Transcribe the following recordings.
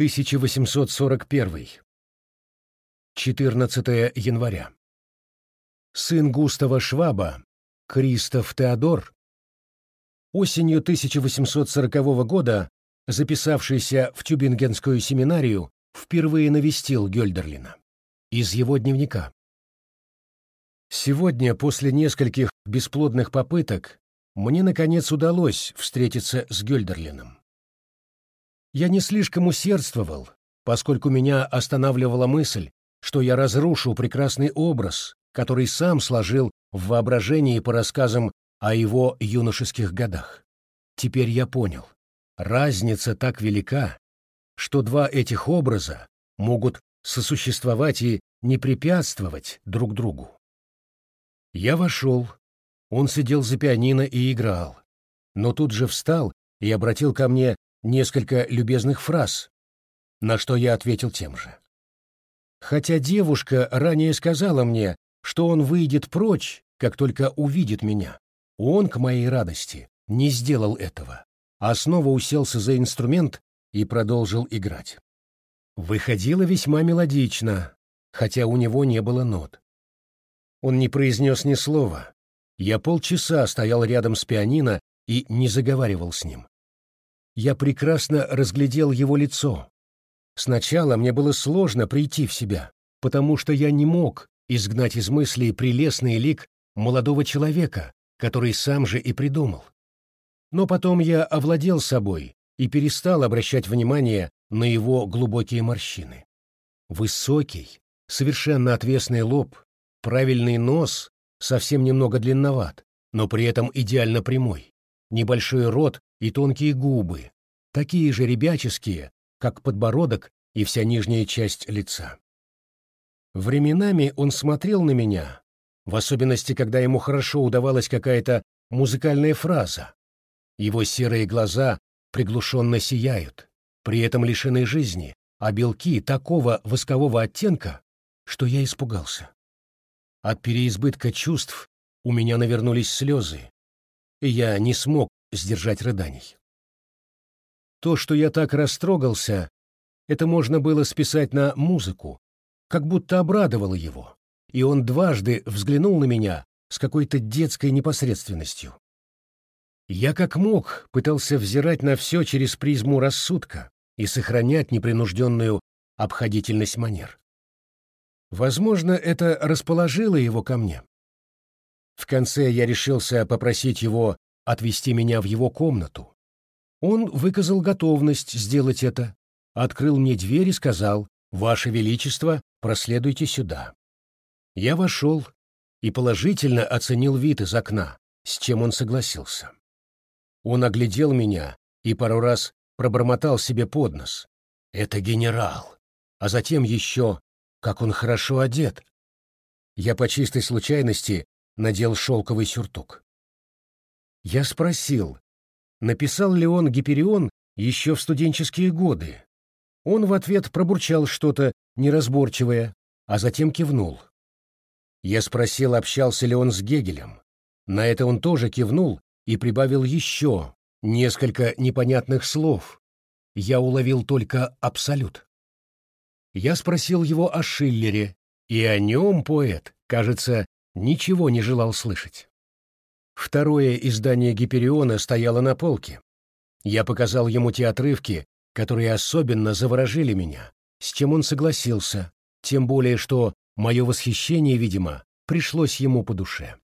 1841. 14 января. Сын Густава Шваба, Кристоф Теодор, осенью 1840 года, записавшийся в Тюбингенскую семинарию, впервые навестил Гёльдерлина. Из его дневника. Сегодня, после нескольких бесплодных попыток, мне, наконец, удалось встретиться с Гёльдерлином. Я не слишком усердствовал, поскольку меня останавливала мысль, что я разрушу прекрасный образ, который сам сложил в воображении по рассказам о его юношеских годах. Теперь я понял, разница так велика, что два этих образа могут сосуществовать и не препятствовать друг другу. Я вошел, он сидел за пианино и играл, но тут же встал и обратил ко мне несколько любезных фраз, на что я ответил тем же. Хотя девушка ранее сказала мне, что он выйдет прочь, как только увидит меня, он, к моей радости, не сделал этого, а снова уселся за инструмент и продолжил играть. Выходило весьма мелодично, хотя у него не было нот. Он не произнес ни слова. Я полчаса стоял рядом с пианино и не заговаривал с ним я прекрасно разглядел его лицо. Сначала мне было сложно прийти в себя, потому что я не мог изгнать из мыслей прелестный лик молодого человека, который сам же и придумал. Но потом я овладел собой и перестал обращать внимание на его глубокие морщины. Высокий, совершенно отвесный лоб, правильный нос, совсем немного длинноват, но при этом идеально прямой, небольшой рот и тонкие губы, такие же ребяческие, как подбородок и вся нижняя часть лица. Временами он смотрел на меня, в особенности, когда ему хорошо удавалась какая-то музыкальная фраза. Его серые глаза приглушенно сияют, при этом лишены жизни, а белки такого воскового оттенка, что я испугался. От переизбытка чувств у меня навернулись слезы, я не смог сдержать рыданий. То, что я так растрогался, это можно было списать на музыку, как будто обрадовало его, и он дважды взглянул на меня с какой-то детской непосредственностью. Я как мог пытался взирать на все через призму рассудка и сохранять непринужденную обходительность манер. Возможно, это расположило его ко мне. В конце я решился попросить его отвести меня в его комнату. Он выказал готовность сделать это, открыл мне дверь и сказал «Ваше Величество, проследуйте сюда». Я вошел и положительно оценил вид из окна, с чем он согласился. Он оглядел меня и пару раз пробормотал себе под нос. «Это генерал!» А затем еще, как он хорошо одет. Я по чистой случайности надел шелковый сюртук. Я спросил, написал ли он Гиперион еще в студенческие годы. Он в ответ пробурчал что-то неразборчивое, а затем кивнул. Я спросил, общался ли он с Гегелем. На это он тоже кивнул и прибавил еще несколько непонятных слов. Я уловил только абсолют. Я спросил его о Шиллере, и о нем поэт, кажется, ничего не желал слышать. Второе издание Гипериона стояло на полке. Я показал ему те отрывки, которые особенно заворожили меня, с чем он согласился, тем более что мое восхищение, видимо, пришлось ему по душе.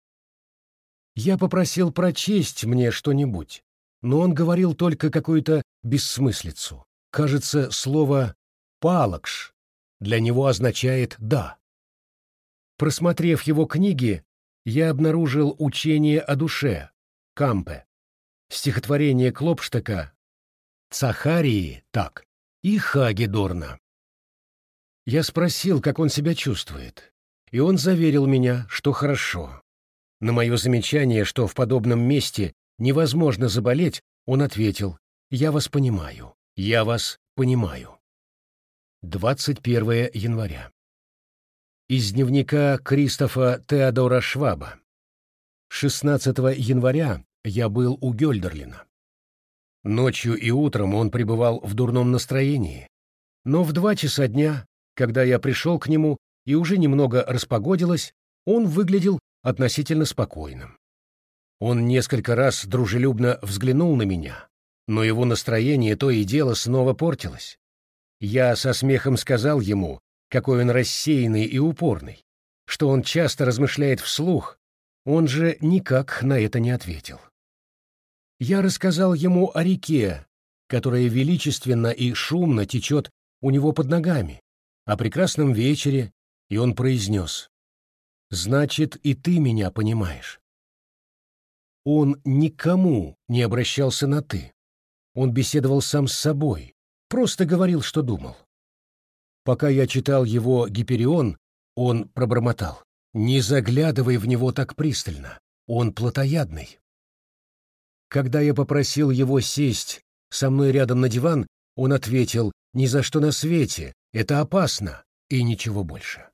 Я попросил прочесть мне что-нибудь, но он говорил только какую-то бессмыслицу. Кажется, слово «палакш» для него означает «да». Просмотрев его книги, я обнаружил учение о душе, Кампе, стихотворение Клопштака, Цахарии, так, и Хагедорна. Я спросил, как он себя чувствует, и он заверил меня, что хорошо. На мое замечание, что в подобном месте невозможно заболеть, он ответил, «Я вас понимаю, я вас понимаю». 21 января. Из дневника Кристофа Теодора Шваба. 16 января я был у Гёльдерлина. Ночью и утром он пребывал в дурном настроении, Но в два часа дня, когда я пришел к нему и уже немного распогодилось, он выглядел относительно спокойным. Он несколько раз дружелюбно взглянул на меня, но его настроение то и дело снова портилось. Я со смехом сказал ему, какой он рассеянный и упорный, что он часто размышляет вслух, он же никак на это не ответил. Я рассказал ему о реке, которая величественно и шумно течет у него под ногами, о прекрасном вечере, и он произнес, «Значит, и ты меня понимаешь». Он никому не обращался на «ты». Он беседовал сам с собой, просто говорил, что думал. Пока я читал его «Гиперион», он пробормотал. «Не заглядывай в него так пристально, он плотоядный». Когда я попросил его сесть со мной рядом на диван, он ответил «Ни за что на свете, это опасно» и ничего больше.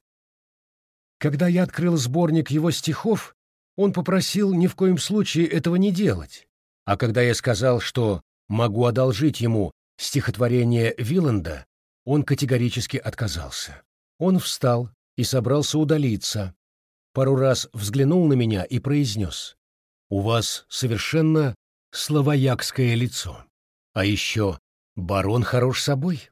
Когда я открыл сборник его стихов, он попросил ни в коем случае этого не делать, а когда я сказал, что могу одолжить ему стихотворение Виланда, он категорически отказался. Он встал и собрался удалиться. Пару раз взглянул на меня и произнес. «У вас совершенно словоякское лицо. А еще барон хорош собой».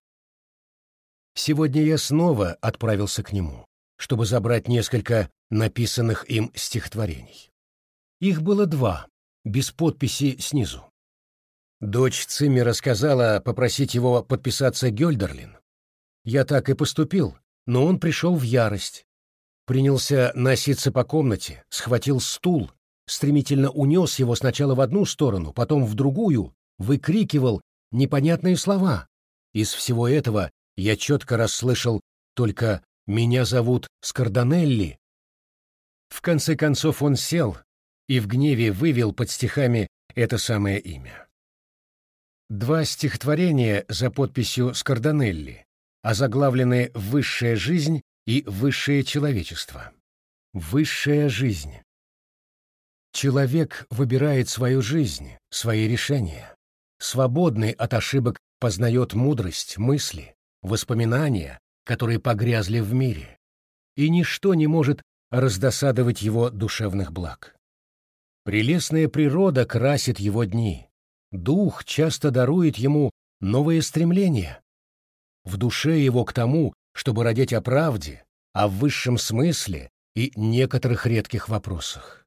Сегодня я снова отправился к нему, чтобы забрать несколько написанных им стихотворений. Их было два, без подписи снизу. Дочь Цимми рассказала попросить его подписаться Гёльдерлин. Я так и поступил, но он пришел в ярость. Принялся носиться по комнате, схватил стул, стремительно унес его сначала в одну сторону, потом в другую, выкрикивал непонятные слова. Из всего этого я четко расслышал только «меня зовут Скарданелли». В конце концов он сел и в гневе вывел под стихами это самое имя. Два стихотворения за подписью Скарданелли, озаглавлены «Высшая жизнь» и «Высшее человечество». Высшая жизнь. Человек выбирает свою жизнь, свои решения. Свободный от ошибок познает мудрость, мысли, воспоминания, которые погрязли в мире. И ничто не может раздосадовать его душевных благ. Прелестная природа красит его дни, дух часто дарует ему новые стремления. В душе его к тому, чтобы родить о правде, о высшем смысле и некоторых редких вопросах.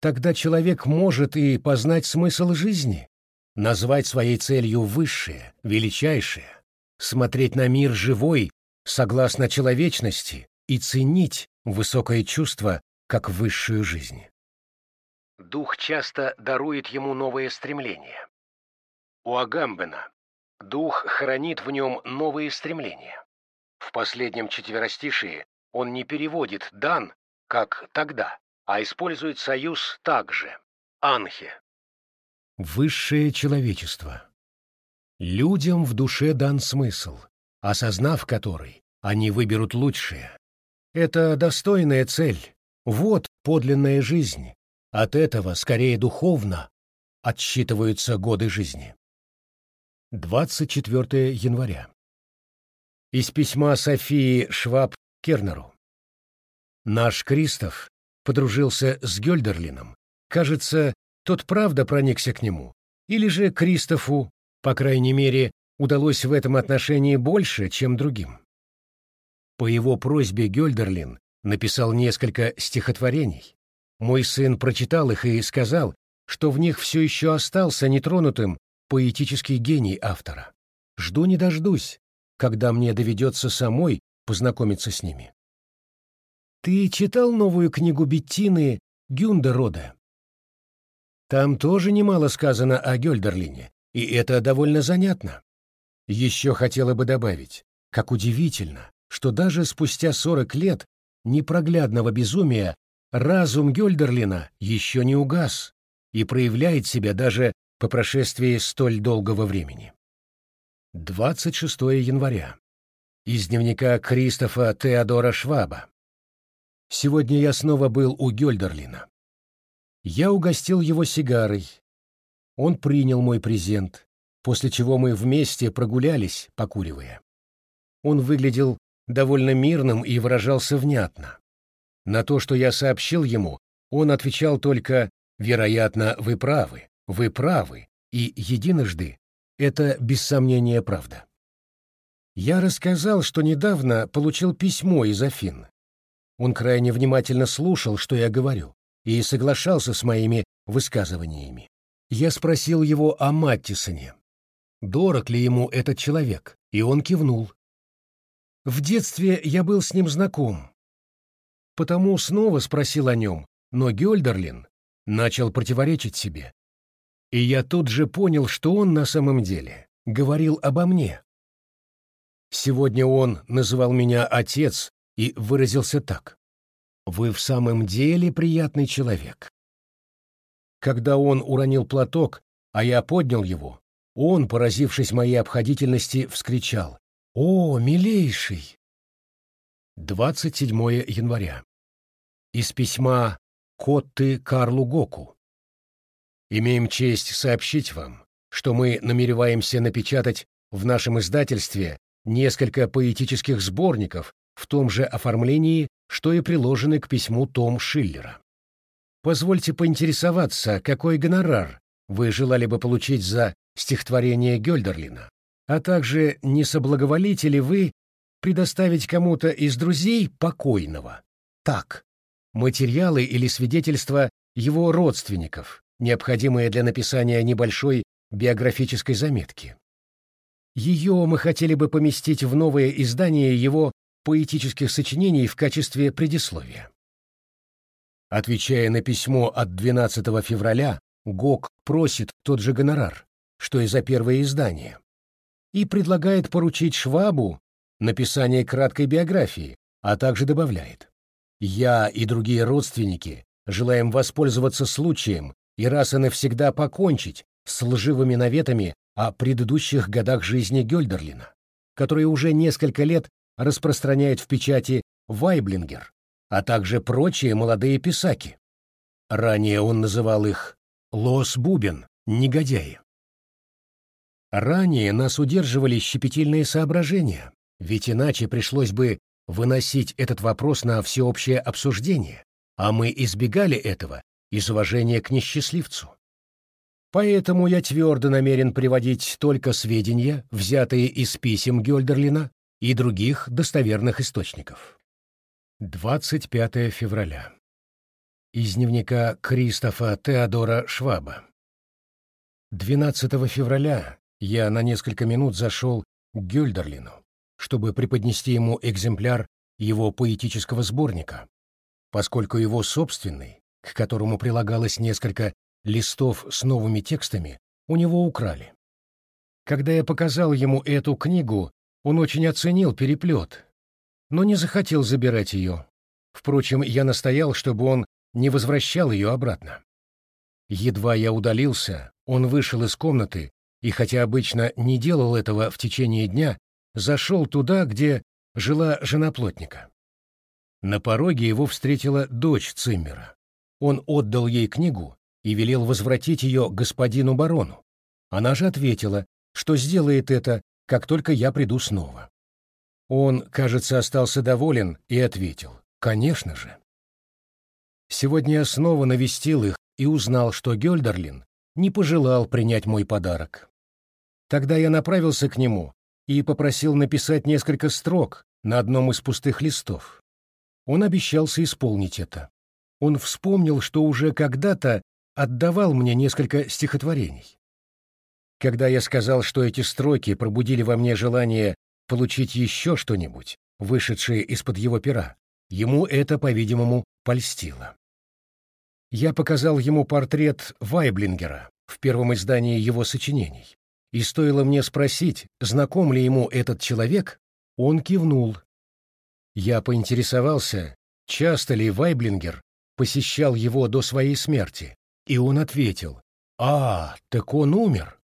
Тогда человек может и познать смысл жизни, назвать своей целью высшее, величайшее, смотреть на мир живой, согласно человечности, и ценить высокое чувство как высшую жизнь. Дух часто дарует ему новые стремления. У Агамбена дух хранит в нем новые стремления. В последнем четверостишии он не переводит «дан», как «тогда», а использует союз «также» — «анхе». Высшее человечество. Людям в душе дан смысл, осознав который, они выберут лучшее. Это достойная цель, вот подлинная жизнь, от этого, скорее духовно, отсчитываются годы жизни. 24 января. Из письма Софии Шваб Кернеру. Наш Кристоф подружился с Гёльдерлином. Кажется, тот правда проникся к нему. Или же Кристофу, по крайней мере, удалось в этом отношении больше, чем другим. По его просьбе Гёльдерлин написал несколько стихотворений. Мой сын прочитал их и сказал, что в них все еще остался нетронутым поэтический гений автора. Жду не дождусь, когда мне доведется самой познакомиться с ними. Ты читал новую книгу Беттины Гюндерода? Там тоже немало сказано о Гёльдерлине, и это довольно занятно. Еще хотела бы добавить, как удивительно, что даже спустя сорок лет непроглядного безумия разум Гёльдерлина еще не угас и проявляет себя даже по прошествии столь долгого времени. 26 января. Из дневника Кристофа Теодора Шваба. Сегодня я снова был у Гёльдерлина. Я угостил его сигарой. Он принял мой презент, после чего мы вместе прогулялись, покуривая. он выглядел довольно мирным и выражался внятно. На то, что я сообщил ему, он отвечал только «Вероятно, вы правы, вы правы, и единожды это без сомнения правда». Я рассказал, что недавно получил письмо из Афин. Он крайне внимательно слушал, что я говорю, и соглашался с моими высказываниями. Я спросил его о Маттисоне. Дорог ли ему этот человек, и он кивнул. В детстве я был с ним знаком, потому снова спросил о нем, но Гёльдерлин начал противоречить себе. И я тут же понял, что он на самом деле говорил обо мне. Сегодня он называл меня отец и выразился так. «Вы в самом деле приятный человек». Когда он уронил платок, а я поднял его, он, поразившись моей обходительности, вскричал «О, милейший!» 27 января. Из письма Котты Карлу Гоку. Имеем честь сообщить вам, что мы намереваемся напечатать в нашем издательстве несколько поэтических сборников в том же оформлении, что и приложены к письму Том Шиллера. Позвольте поинтересоваться, какой гонорар вы желали бы получить за стихотворение Гёльдерлина, а также не соблаговолите ли вы предоставить кому-то из друзей покойного так материалы или свидетельства его родственников, необходимые для написания небольшой биографической заметки. Ее мы хотели бы поместить в новое издание его поэтических сочинений в качестве предисловия. Отвечая на письмо от 12 февраля, ГОК просит тот же гонорар, что и за первое издание, и предлагает поручить Швабу написание краткой биографии, а также добавляет «Я и другие родственники желаем воспользоваться случаем и раз и навсегда покончить с лживыми наветами о предыдущих годах жизни Гёльдерлина, который уже несколько лет распространяет в печати Вайблингер, а также прочие молодые писаки. Ранее он называл их «Лос Бубен», негодяи. Ранее нас удерживали щепетильные соображения, ведь иначе пришлось бы выносить этот вопрос на всеобщее обсуждение, а мы избегали этого из уважения к несчастливцу. Поэтому я твердо намерен приводить только сведения, взятые из писем Гёльдерлина и других достоверных источников. 25 февраля. Из дневника Кристофа Теодора Шваба. 12 февраля я на несколько минут зашел к Гёльдерлину, чтобы преподнести ему экземпляр его поэтического сборника, поскольку его собственный, к которому прилагалось несколько листов с новыми текстами у него украли. Когда я показал ему эту книгу, он очень оценил переплет, но не захотел забирать ее. Впрочем, я настоял, чтобы он не возвращал ее обратно. Едва я удалился, он вышел из комнаты и, хотя обычно не делал этого в течение дня, зашел туда, где жила жена плотника. На пороге его встретила дочь Циммера. Он отдал ей книгу и велел возвратить ее господину барону. Она же ответила, что сделает это, как только я приду снова. Он, кажется, остался доволен и ответил, конечно же. Сегодня я снова навестил их и узнал, что Гёльдерлин не пожелал принять мой подарок. Тогда я направился к нему и попросил написать несколько строк на одном из пустых листов. Он обещался исполнить это. Он вспомнил, что уже когда-то отдавал мне несколько стихотворений. Когда я сказал, что эти строки пробудили во мне желание получить еще что-нибудь, вышедшее из-под его пера, ему это, по-видимому, польстило. Я показал ему портрет Вайблингера в первом издании его сочинений, и стоило мне спросить, знаком ли ему этот человек, он кивнул. Я поинтересовался, часто ли Вайблингер посещал его до своей смерти, и он ответил, «А, так он умер».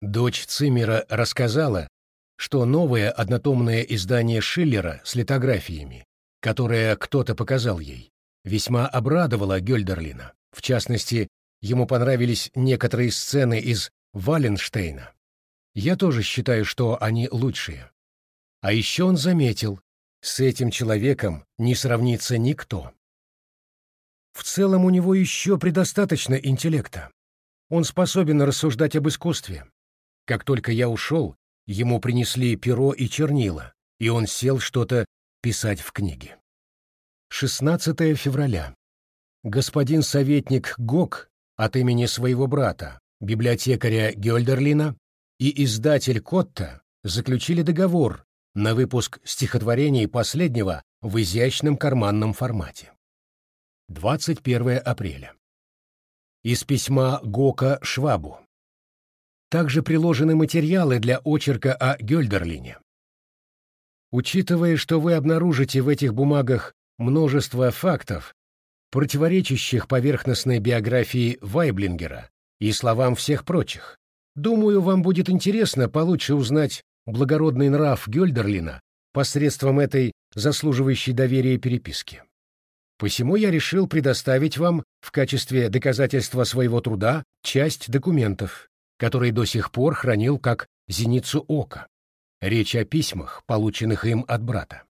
Дочь Циммера рассказала, что новое однотомное издание Шиллера с литографиями, которое кто-то показал ей, весьма обрадовало Гёльдерлина. В частности, ему понравились некоторые сцены из Валенштейна. Я тоже считаю, что они лучшие. А еще он заметил, с этим человеком не сравнится никто. В целом у него еще предостаточно интеллекта. Он способен рассуждать об искусстве. Как только я ушел, ему принесли перо и чернила, и он сел что-то писать в книге. 16 февраля. Господин советник Гок от имени своего брата, библиотекаря Гёльдерлина, и издатель Котта заключили договор на выпуск стихотворений последнего в изящном карманном формате. 21 апреля. Из письма Гока Швабу. Также приложены материалы для очерка о Гёльдерлине. Учитывая, что вы обнаружите в этих бумагах множество фактов, противоречащих поверхностной биографии Вайблингера и словам всех прочих, думаю, вам будет интересно получше узнать благородный нрав Гёльдерлина посредством этой заслуживающей доверия переписки. Посему я решил предоставить вам в качестве доказательства своего труда часть документов, которые до сих пор хранил как зеницу ока. Речь о письмах, полученных им от брата.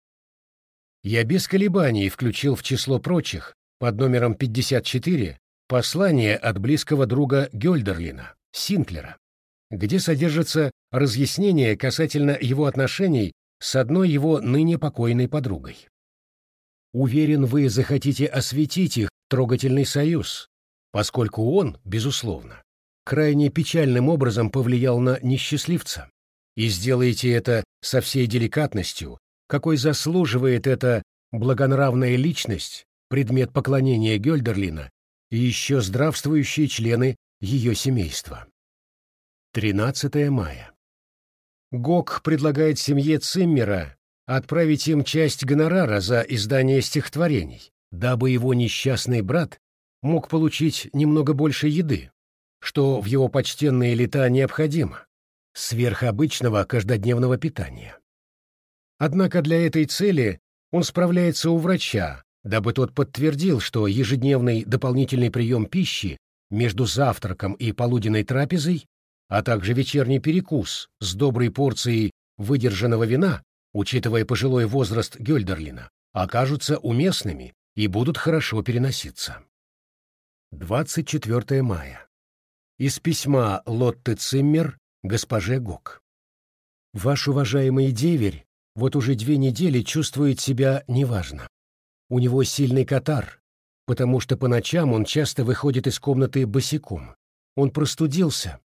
Я без колебаний включил в число прочих, под номером 54, послание от близкого друга Гёльдерлина, Синклера, где содержится разъяснение касательно его отношений с одной его ныне покойной подругой. Уверен, вы захотите осветить их трогательный союз, поскольку он, безусловно, крайне печальным образом повлиял на несчастливца, и сделаете это со всей деликатностью, какой заслуживает эта благонравная личность, предмет поклонения Гёльдерлина и еще здравствующие члены ее семейства. 13 мая. Гог предлагает семье Циммера отправить им часть гонорара за издание стихотворений, дабы его несчастный брат мог получить немного больше еды, что в его почтенные лета необходимо, сверхобычного каждодневного питания. Однако для этой цели он справляется у врача, дабы тот подтвердил, что ежедневный дополнительный прием пищи между завтраком и полуденной трапезой, а также вечерний перекус с доброй порцией выдержанного вина учитывая пожилой возраст Гёльдерлина, окажутся уместными и будут хорошо переноситься. 24 мая. Из письма Лотте Циммер госпоже Гок. Ваш уважаемый деверь вот уже две недели чувствует себя неважно. У него сильный катар, потому что по ночам он часто выходит из комнаты босиком. Он простудился.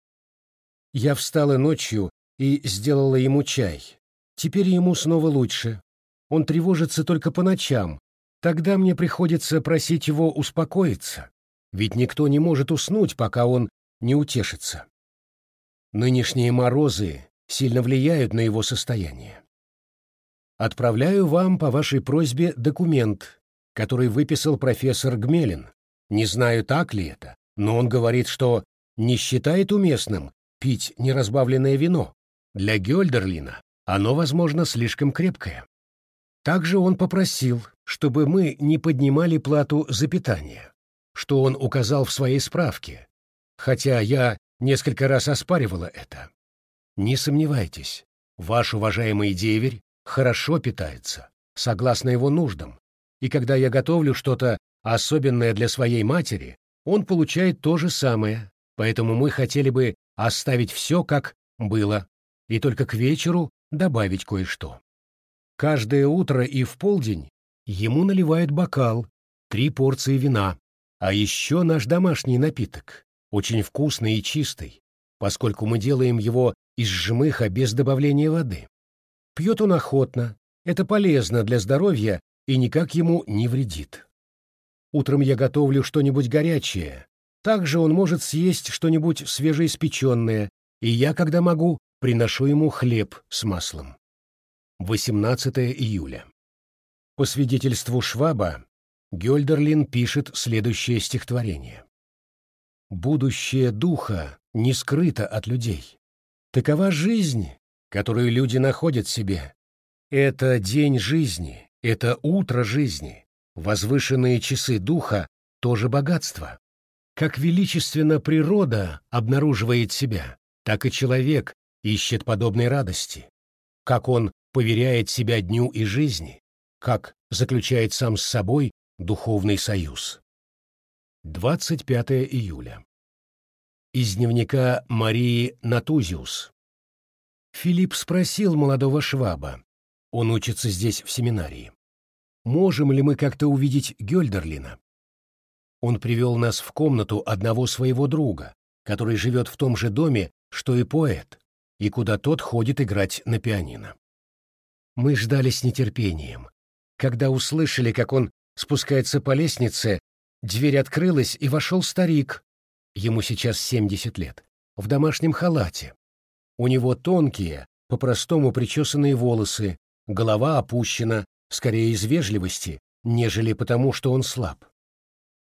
Я встала ночью и сделала ему чай, Теперь ему снова лучше. Он тревожится только по ночам. Тогда мне приходится просить его успокоиться, ведь никто не может уснуть, пока он не утешится. Нынешние морозы сильно влияют на его состояние. Отправляю вам по вашей просьбе документ, который выписал профессор Гмелин. Не знаю, так ли это, но он говорит, что не считает уместным пить неразбавленное вино. Для Гёльдерлина оно, возможно, слишком крепкое. Также он попросил, чтобы мы не поднимали плату за питание, что он указал в своей справке, хотя я несколько раз оспаривала это. Не сомневайтесь, ваш уважаемый деверь хорошо питается, согласно его нуждам, и когда я готовлю что-то особенное для своей матери, он получает то же самое, поэтому мы хотели бы оставить все как было, и только к вечеру добавить кое-что. Каждое утро и в полдень ему наливают бокал, три порции вина, а еще наш домашний напиток, очень вкусный и чистый, поскольку мы делаем его из жмыха без добавления воды. Пьет он охотно, это полезно для здоровья и никак ему не вредит. Утром я готовлю что-нибудь горячее, также он может съесть что-нибудь свежеиспеченное, и я, когда могу, приношу ему хлеб с маслом. 18 июля. По свидетельству Шваба, Гёльдерлин пишет следующее стихотворение. «Будущее духа не скрыто от людей. Такова жизнь, которую люди находят себе. Это день жизни, это утро жизни, возвышенные часы духа — тоже богатство. Как величественно природа обнаруживает себя, так и человек ищет подобной радости. Как он поверяет себя дню и жизни, как заключает сам с собой духовный союз. 25 июля. Из дневника Марии Натузиус. Филипп спросил молодого шваба, он учится здесь в семинарии, можем ли мы как-то увидеть Гёльдерлина? Он привел нас в комнату одного своего друга, который живет в том же доме, что и поэт, и куда тот ходит играть на пианино. Мы ждали с нетерпением. Когда услышали, как он спускается по лестнице, дверь открылась, и вошел старик, ему сейчас 70 лет, в домашнем халате. У него тонкие, по-простому причесанные волосы, голова опущена, скорее из вежливости, нежели потому, что он слаб.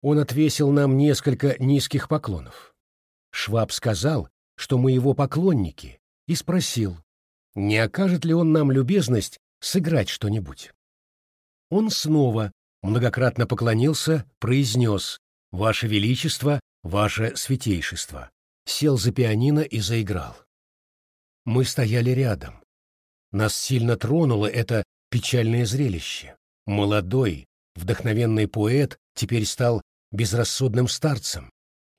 Он отвесил нам несколько низких поклонов. Шваб сказал, что мы его поклонники, и спросил, не окажет ли он нам любезность сыграть что-нибудь. Он снова многократно поклонился, произнес «Ваше Величество, Ваше Святейшество», сел за пианино и заиграл. Мы стояли рядом. Нас сильно тронуло это печальное зрелище. Молодой, вдохновенный поэт теперь стал безрассудным старцем.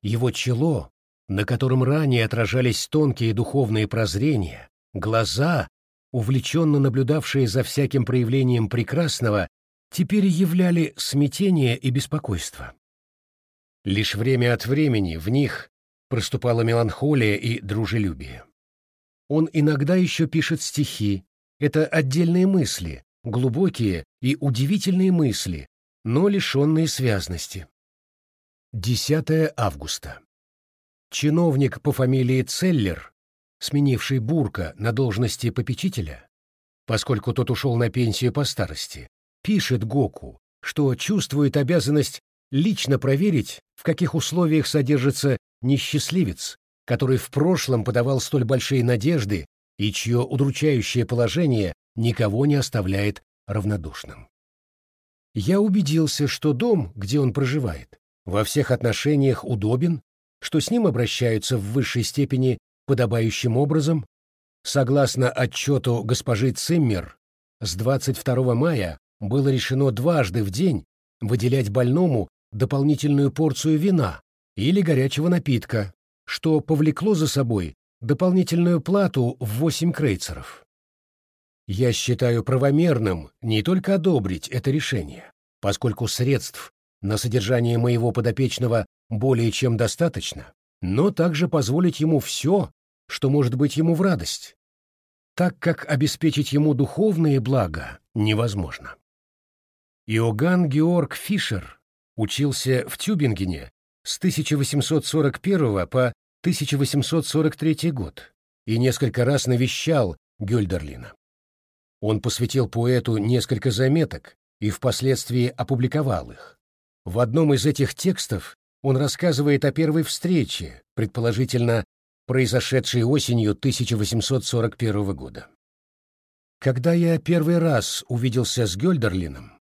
Его чело, на котором ранее отражались тонкие духовные прозрения, глаза, увлеченно наблюдавшие за всяким проявлением прекрасного, теперь являли смятение и беспокойство. Лишь время от времени в них проступала меланхолия и дружелюбие. Он иногда еще пишет стихи, это отдельные мысли, глубокие и удивительные мысли, но лишенные связности. 10 августа. Чиновник по фамилии Целлер, сменивший Бурка на должности попечителя, поскольку тот ушел на пенсию по старости, пишет Гоку, что чувствует обязанность лично проверить, в каких условиях содержится несчастливец, который в прошлом подавал столь большие надежды и чье удручающее положение никого не оставляет равнодушным. Я убедился, что дом, где он проживает, во всех отношениях удобен, что с ним обращаются в высшей степени подобающим образом. Согласно отчету госпожи Циммер, с 22 мая было решено дважды в день выделять больному дополнительную порцию вина или горячего напитка, что повлекло за собой дополнительную плату в 8 крейцеров. Я считаю правомерным не только одобрить это решение, поскольку средств на содержание моего подопечного более чем достаточно, но также позволить ему все, что может быть ему в радость, так как обеспечить ему духовные блага невозможно. Иоганн Георг Фишер учился в Тюбингене с 1841 по 1843 год и несколько раз навещал Гюльдерлина. Он посвятил поэту несколько заметок и впоследствии опубликовал их. В одном из этих текстов он рассказывает о первой встрече, предположительно, произошедшей осенью 1841 года. Когда я первый раз увиделся с Гёльдерлином,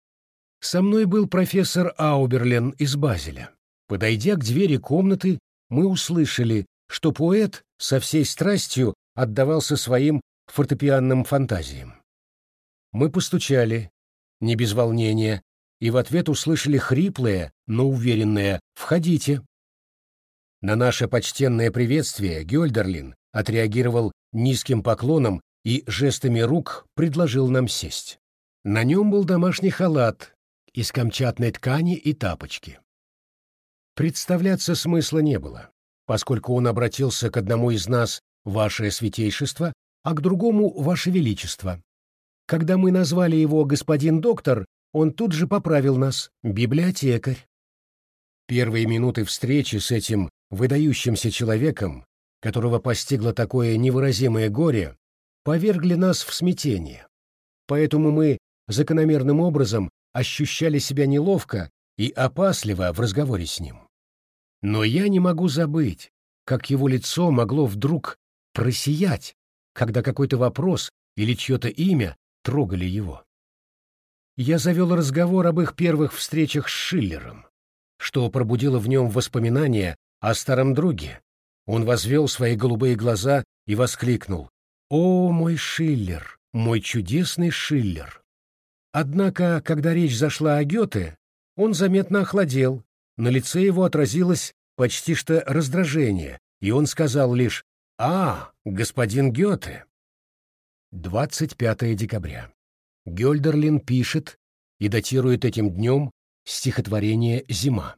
со мной был профессор Ауберлен из Базеля. Подойдя к двери комнаты, мы услышали, что поэт со всей страстью отдавался своим фортепианным фантазиям. Мы постучали, не без волнения, и в ответ услышали хриплое, но уверенное «Входите». На наше почтенное приветствие Гёльдерлин отреагировал низким поклоном и жестами рук предложил нам сесть. На нем был домашний халат из камчатной ткани и тапочки. Представляться смысла не было, поскольку он обратился к одному из нас «Ваше Святейшество», а к другому «Ваше Величество». Когда мы назвали его «господин доктор», он тут же поправил нас «библиотекарь». Первые минуты встречи с этим выдающимся человеком, которого постигло такое невыразимое горе, повергли нас в смятение. Поэтому мы закономерным образом ощущали себя неловко и опасливо в разговоре с ним. Но я не могу забыть, как его лицо могло вдруг просиять, когда какой-то вопрос или чье-то имя трогали его я завел разговор об их первых встречах с Шиллером, что пробудило в нем воспоминания о старом друге. Он возвел свои голубые глаза и воскликнул «О, мой Шиллер, мой чудесный Шиллер. Однако, когда речь зашла о Гёте, он заметно охладел, на лице его отразилось почти что раздражение, и он сказал лишь «А, господин Гёте». 25 декабря. Гёльдерлин пишет и датирует этим днем стихотворение «Зима».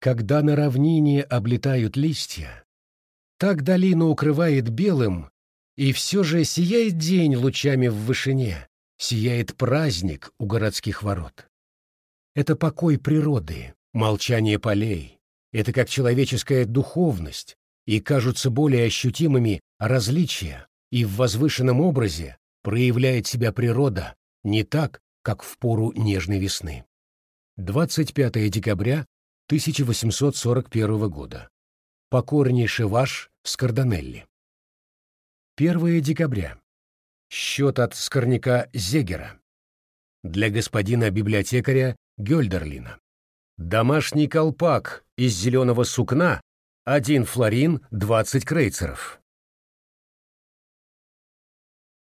Когда на равнине облетают листья, так долину укрывает белым, и все же сияет день лучами в вышине, сияет праздник у городских ворот. Это покой природы, молчание полей, это как человеческая духовность, и кажутся более ощутимыми различия, и в возвышенном образе проявляет себя природа не так, как в пору нежной весны. 25 декабря 1841 года. Покорнейший ваш Скардонелли. 1 декабря. Счет от скорняка Зегера. Для господина библиотекаря Гёльдерлина. Домашний колпак из зеленого сукна, один флорин, 20 крейцеров.